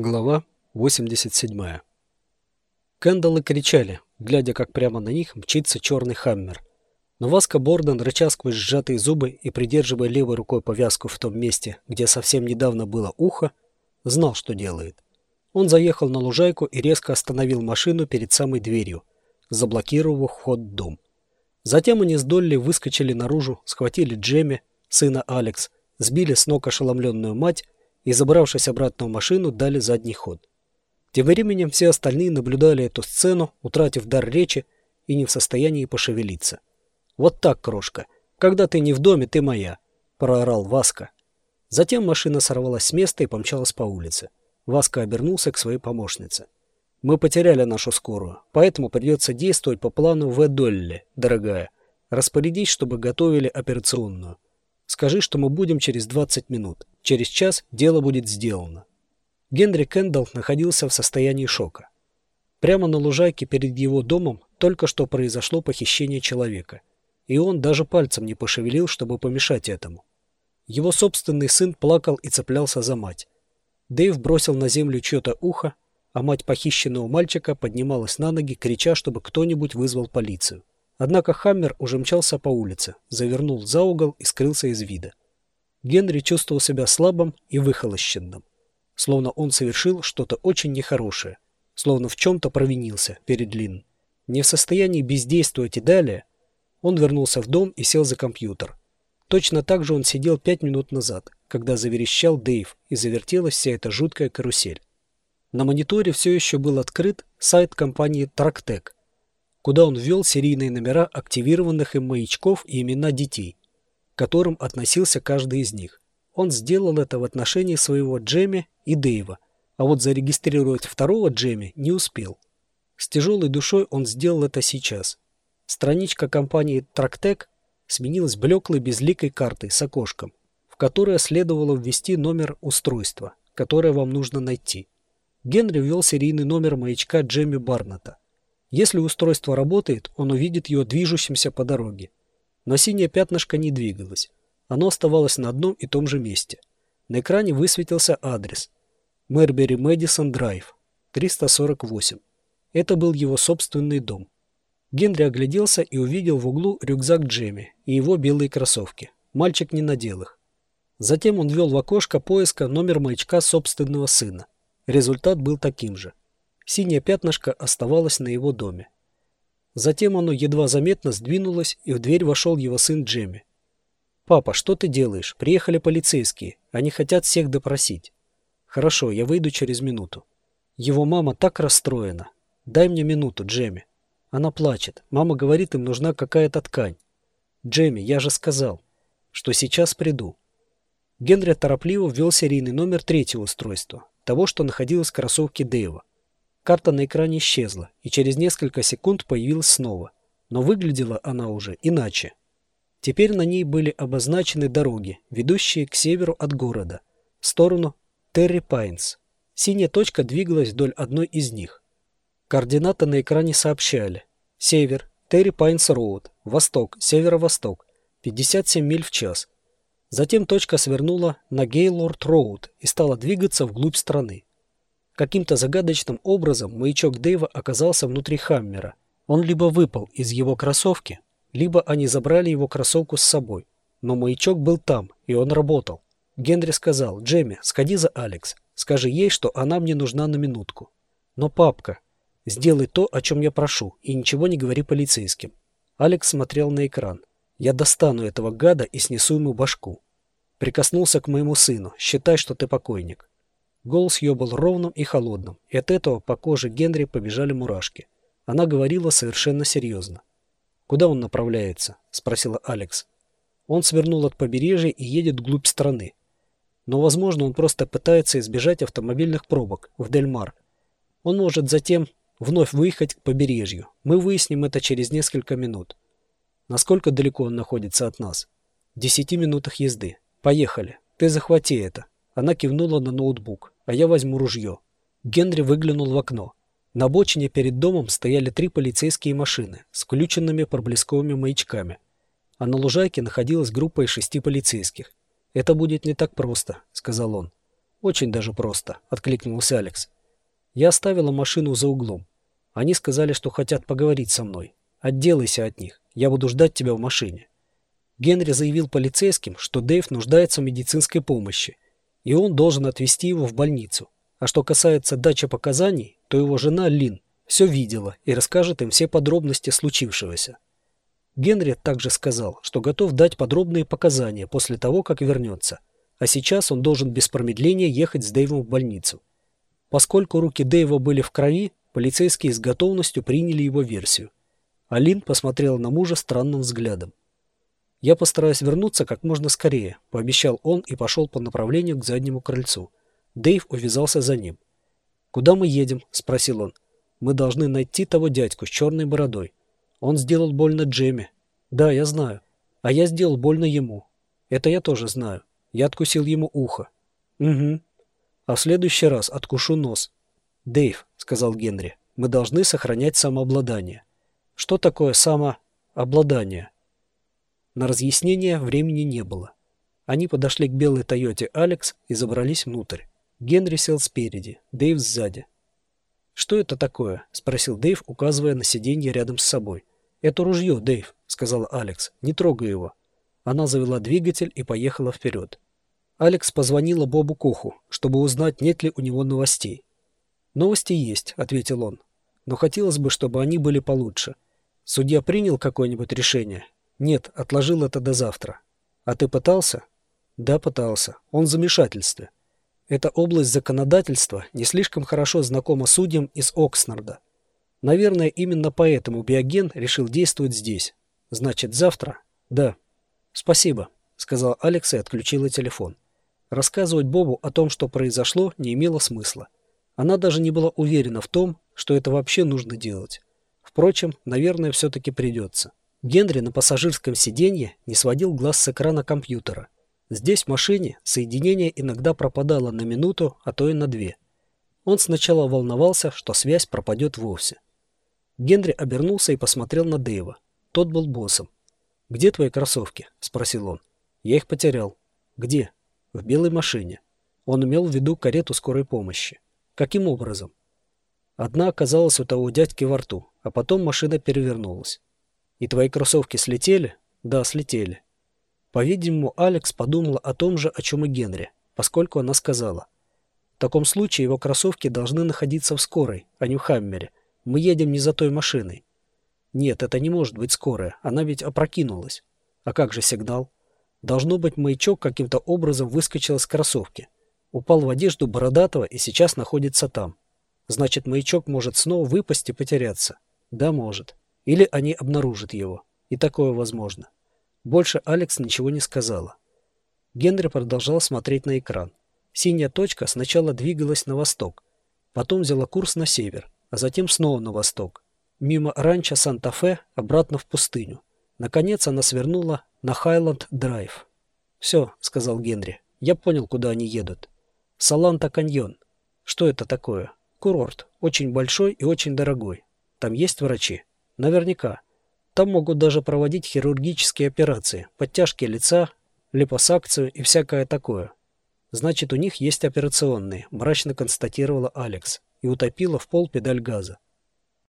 Глава 87. Кэндаллы кричали, глядя, как прямо на них мчится черный хаммер. Но Васка Борден, рыча сквозь сжатые зубы и придерживая левой рукой повязку в том месте, где совсем недавно было ухо, знал, что делает. Он заехал на лужайку и резко остановил машину перед самой дверью, заблокировав вход в дом. Затем они с Долли выскочили наружу, схватили Джемми, сына Алекс, сбили с ног ошеломленную мать и, забравшись обратно в машину, дали задний ход. Тем временем все остальные наблюдали эту сцену, утратив дар речи и не в состоянии пошевелиться. «Вот так, крошка. Когда ты не в доме, ты моя», — проорал Васка. Затем машина сорвалась с места и помчалась по улице. Васка обернулся к своей помощнице. «Мы потеряли нашу скорую, поэтому придется действовать по плану В. Долли, дорогая. Распорядись, чтобы готовили операционную. Скажи, что мы будем через 20 минут. Через час дело будет сделано. Генри Кендалл находился в состоянии шока. Прямо на лужайке перед его домом только что произошло похищение человека. И он даже пальцем не пошевелил, чтобы помешать этому. Его собственный сын плакал и цеплялся за мать. Дэйв бросил на землю чье-то ухо, а мать похищенного мальчика поднималась на ноги, крича, чтобы кто-нибудь вызвал полицию. Однако Хаммер уже мчался по улице, завернул за угол и скрылся из вида. Генри чувствовал себя слабым и выхолощенным, словно он совершил что-то очень нехорошее, словно в чем-то провинился перед Лин. Не в состоянии бездействовать и далее, он вернулся в дом и сел за компьютер. Точно так же он сидел пять минут назад, когда заверещал Дэйв и завертелась вся эта жуткая карусель. На мониторе все еще был открыт сайт компании Трактек, куда он ввел серийные номера активированных им маячков и имена детей, которым относился каждый из них. Он сделал это в отношении своего Джемми и Дэйва, а вот зарегистрировать второго Джемми не успел. С тяжелой душой он сделал это сейчас. Страничка компании Трактек сменилась блеклой безликой картой с окошком, в которое следовало ввести номер устройства, которое вам нужно найти. Генри ввел серийный номер маячка Джемми Барната – если устройство работает, он увидит ее движущимся по дороге. Но синее пятнышко не двигалось. Оно оставалось на одном и том же месте. На экране высветился адрес. Мэрбери Мэдисон Драйв, 348. Это был его собственный дом. Генри огляделся и увидел в углу рюкзак Джемми и его белые кроссовки. Мальчик не надел их. Затем он ввел в окошко поиска номер маячка собственного сына. Результат был таким же. Синее пятнышко оставалось на его доме. Затем оно едва заметно сдвинулось, и в дверь вошел его сын Джемми. «Папа, что ты делаешь? Приехали полицейские. Они хотят всех допросить». «Хорошо, я выйду через минуту». Его мама так расстроена. «Дай мне минуту, Джемми». Она плачет. Мама говорит, им нужна какая-то ткань. «Джемми, я же сказал, что сейчас приду». Генри торопливо ввел серийный номер третьего устройства, того, что находилось в кроссовке Дэйва. Карта на экране исчезла, и через несколько секунд появилась снова. Но выглядела она уже иначе. Теперь на ней были обозначены дороги, ведущие к северу от города, в сторону Терри Пайнс. Синяя точка двигалась вдоль одной из них. Координаты на экране сообщали. Север, Терри Пайнс Роуд, восток, северо-восток, 57 миль в час. Затем точка свернула на Гейлорд Роуд и стала двигаться вглубь страны. Каким-то загадочным образом маячок Дэйва оказался внутри Хаммера. Он либо выпал из его кроссовки, либо они забрали его кроссовку с собой. Но маячок был там, и он работал. Генри сказал, «Джемми, сходи за Алекс. Скажи ей, что она мне нужна на минутку». «Но, папка, сделай то, о чем я прошу, и ничего не говори полицейским». Алекс смотрел на экран. «Я достану этого гада и снесу ему башку». Прикоснулся к моему сыну. «Считай, что ты покойник». Голос ее был ровным и холодным, и от этого по коже Генри побежали мурашки. Она говорила совершенно серьезно. «Куда он направляется?» – спросила Алекс. «Он свернул от побережья и едет вглубь страны. Но, возможно, он просто пытается избежать автомобильных пробок в Дельмар. Он может затем вновь выехать к побережью. Мы выясним это через несколько минут. Насколько далеко он находится от нас? В десяти минутах езды. Поехали. Ты захвати это». Она кивнула на ноутбук а я возьму ружье. Генри выглянул в окно. На обочине перед домом стояли три полицейские машины с включенными проблесковыми маячками, а на лужайке находилась группа из шести полицейских. «Это будет не так просто», — сказал он. Очень даже просто, откликнулся Алекс. Я оставила машину за углом. Они сказали, что хотят поговорить со мной. Отделайся от них. Я буду ждать тебя в машине. Генри заявил полицейским, что Дэйв нуждается в медицинской помощи, и он должен отвезти его в больницу. А что касается дачи показаний, то его жена Лин все видела и расскажет им все подробности случившегося. Генри также сказал, что готов дать подробные показания после того, как вернется, а сейчас он должен без промедления ехать с Дэйвом в больницу. Поскольку руки Дэйва были в крови, полицейские с готовностью приняли его версию. Алин посмотрела на мужа странным взглядом. «Я постараюсь вернуться как можно скорее», – пообещал он и пошел по направлению к заднему крыльцу. Дэйв увязался за ним. «Куда мы едем?» – спросил он. «Мы должны найти того дядьку с черной бородой. Он сделал больно Джемми. Да, я знаю. А я сделал больно ему. Это я тоже знаю. Я откусил ему ухо. Угу. А в следующий раз откушу нос. Дэйв, сказал Генри, мы должны сохранять самообладание. Что такое самообладание? На разъяснение времени не было. Они подошли к белой Тойоте Алекс и забрались внутрь. Генри сел спереди, Дэйв сзади. «Что это такое?» – спросил Дэйв, указывая на сиденье рядом с собой. «Это ружье, Дэйв», – сказала Алекс. «Не трогай его». Она завела двигатель и поехала вперед. Алекс позвонила Бобу Куху, чтобы узнать, нет ли у него новостей. «Новости есть», — ответил он. «Но хотелось бы, чтобы они были получше. Судья принял какое-нибудь решение?» «Нет, отложил это до завтра». «А ты пытался?» «Да, пытался. Он в замешательстве. Эта область законодательства не слишком хорошо знакома судьям из Окснарда. Наверное, именно поэтому Биоген решил действовать здесь. Значит, завтра?» «Да». «Спасибо», — сказал Алекс и отключила телефон. Рассказывать Бобу о том, что произошло, не имело смысла. Она даже не была уверена в том, что это вообще нужно делать. Впрочем, наверное, все-таки придется. Генри на пассажирском сиденье не сводил глаз с экрана компьютера. Здесь, в машине, соединение иногда пропадало на минуту, а то и на две. Он сначала волновался, что связь пропадет вовсе. Генри обернулся и посмотрел на Дэйва. Тот был боссом. «Где твои кроссовки?» – спросил он. «Я их потерял». «Где?» в белой машине. Он имел в виду карету скорой помощи. Каким образом? Одна оказалась у того дядьки во рту, а потом машина перевернулась. И твои кроссовки слетели? Да, слетели. По-видимому, Алекс подумала о том же, о чем и Генри, поскольку она сказала. В таком случае его кроссовки должны находиться в скорой, а не в Хаммере. Мы едем не за той машиной. Нет, это не может быть скорая, она ведь опрокинулась. А как же сигнал? Должно быть, маячок каким-то образом выскочил из кроссовки. Упал в одежду Бородатого и сейчас находится там. Значит, маячок может снова выпасть и потеряться. Да, может. Или они обнаружат его. И такое возможно. Больше Алекс ничего не сказала. Генри продолжал смотреть на экран. Синяя точка сначала двигалась на восток, потом взяла курс на север, а затем снова на восток. Мимо ранчо Санта-Фе обратно в пустыню. Наконец она свернула на Хайленд-драйв. «Все», — сказал Генри, — «я понял, куда они едут. Саланта-каньон. Что это такое? Курорт. Очень большой и очень дорогой. Там есть врачи? Наверняка. Там могут даже проводить хирургические операции, подтяжки лица, липосакцию и всякое такое. Значит, у них есть операционные, мрачно констатировала Алекс и утопила в пол педаль газа.